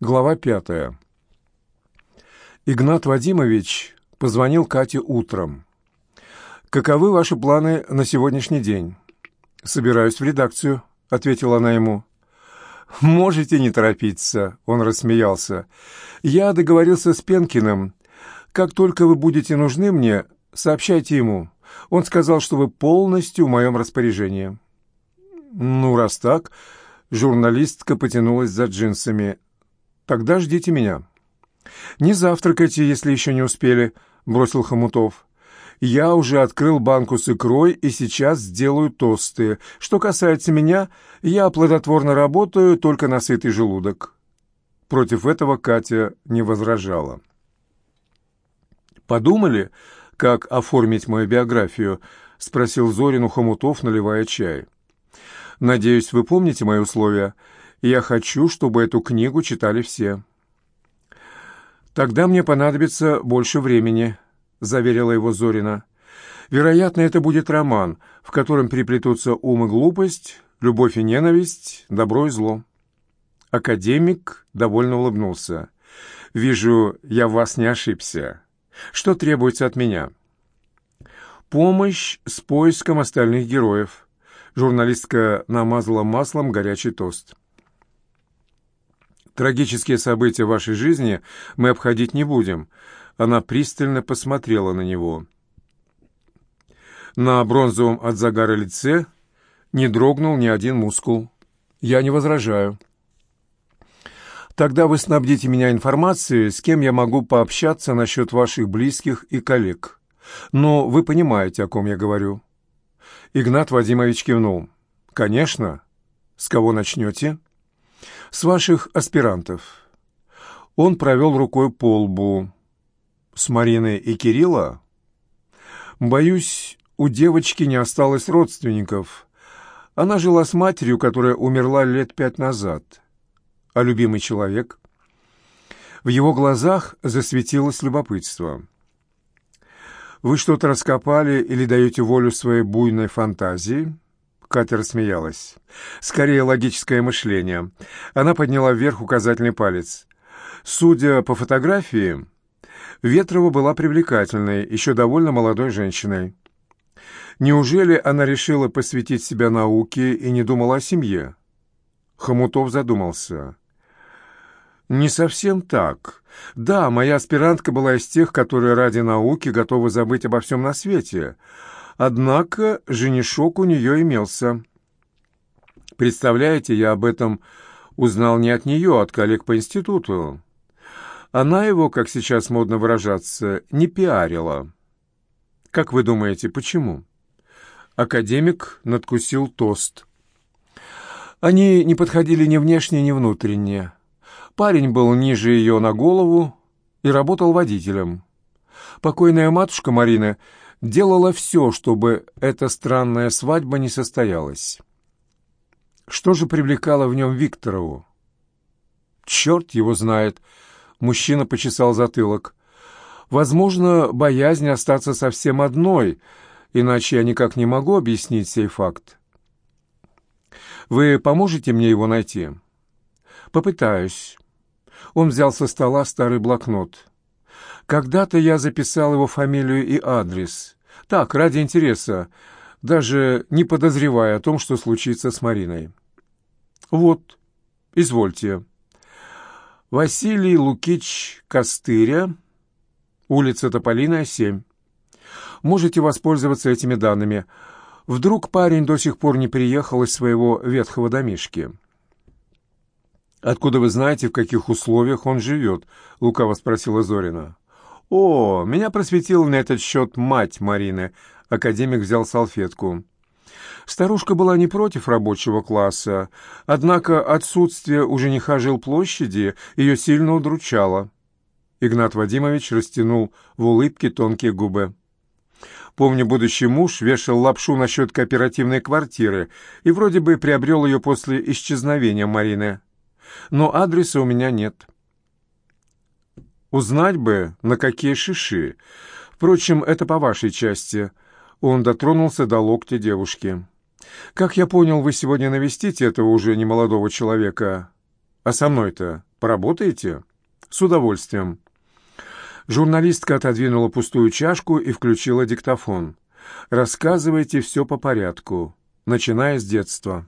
Глава пятая. Игнат Вадимович позвонил Кате утром. «Каковы ваши планы на сегодняшний день?» «Собираюсь в редакцию», — ответила она ему. «Можете не торопиться», — он рассмеялся. «Я договорился с Пенкиным. Как только вы будете нужны мне, сообщайте ему. Он сказал, что вы полностью в моем распоряжении». «Ну, раз так...» Журналистка потянулась за джинсами. Тогда ждите меня». «Не завтракайте, если еще не успели», — бросил Хомутов. «Я уже открыл банку с икрой и сейчас сделаю тосты. Что касается меня, я плодотворно работаю только на сытый желудок». Против этого Катя не возражала. «Подумали, как оформить мою биографию?» — спросил Зорин у Хомутов, наливая чай. «Надеюсь, вы помните мои условия?» Я хочу, чтобы эту книгу читали все. «Тогда мне понадобится больше времени», — заверила его Зорина. «Вероятно, это будет роман, в котором переплетутся ум и глупость, любовь и ненависть, добро и зло». Академик довольно улыбнулся. «Вижу, я в вас не ошибся. Что требуется от меня?» «Помощь с поиском остальных героев». Журналистка намазала маслом горячий тост. Трагические события вашей жизни мы обходить не будем». Она пристально посмотрела на него. На бронзовом от загара лице не дрогнул ни один мускул. «Я не возражаю». «Тогда вы снабдите меня информацией, с кем я могу пообщаться насчет ваших близких и коллег. Но вы понимаете, о ком я говорю». Игнат Вадимович кивнул. «Конечно. С кого начнете?» «С ваших аспирантов». Он провел рукой по лбу. «С Мариной и Кирилла?» «Боюсь, у девочки не осталось родственников. Она жила с матерью, которая умерла лет пять назад. А любимый человек?» В его глазах засветилось любопытство. «Вы что-то раскопали или даете волю своей буйной фантазии?» Катя рассмеялась. «Скорее логическое мышление». Она подняла вверх указательный палец. Судя по фотографии, Ветрова была привлекательной, еще довольно молодой женщиной. Неужели она решила посвятить себя науке и не думала о семье? Хомутов задумался. «Не совсем так. Да, моя аспирантка была из тех, которые ради науки готовы забыть обо всем на свете». Однако женишок у нее имелся. Представляете, я об этом узнал не от нее, а от коллег по институту. Она его, как сейчас модно выражаться, не пиарила. Как вы думаете, почему? Академик надкусил тост. Они не подходили ни внешне, ни внутренне. Парень был ниже ее на голову и работал водителем. Покойная матушка Марина делала все, чтобы эта странная свадьба не состоялась. Что же привлекало в нем Викторову? Черт его знает. Мужчина почесал затылок. Возможно, боязнь остаться совсем одной, иначе я никак не могу объяснить сей факт. Вы поможете мне его найти? Попытаюсь. Он взял со стола старый блокнот. Когда-то я записал его фамилию и адрес. Так, ради интереса, даже не подозревая о том, что случится с Мариной. Вот, извольте. Василий Лукич Костыря, улица Тополиная, 7. Можете воспользоваться этими данными. Вдруг парень до сих пор не приехал из своего ветхого домишки. «Откуда вы знаете, в каких условиях он живет?» — лукаво спросила Зорина. «О, меня просветила на этот счет мать Марины», — академик взял салфетку. Старушка была не против рабочего класса, однако отсутствие у жениха жилплощади ее сильно удручало. Игнат Вадимович растянул в улыбке тонкие губы. Помню, будущий муж вешал лапшу насчет кооперативной квартиры и вроде бы приобрел ее после исчезновения Марины. Но адреса у меня нет. Узнать бы, на какие шиши. Впрочем, это по вашей части. Он дотронулся до локтя девушки. Как я понял, вы сегодня навестите этого уже немолодого человека. А со мной-то Поработаете? С удовольствием. Журналистка отодвинула пустую чашку и включила диктофон. «Рассказывайте все по порядку, начиная с детства».